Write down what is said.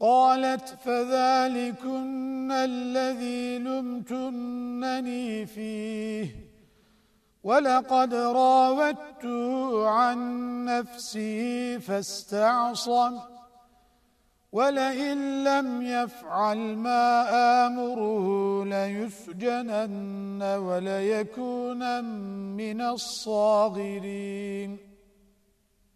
قالت فذلكن الذي لمتنني فيه ولقد راودته عن نفسه فاستعصم ولئن لم يفعل ما آمره ليسجنن وليكون من الصاغرين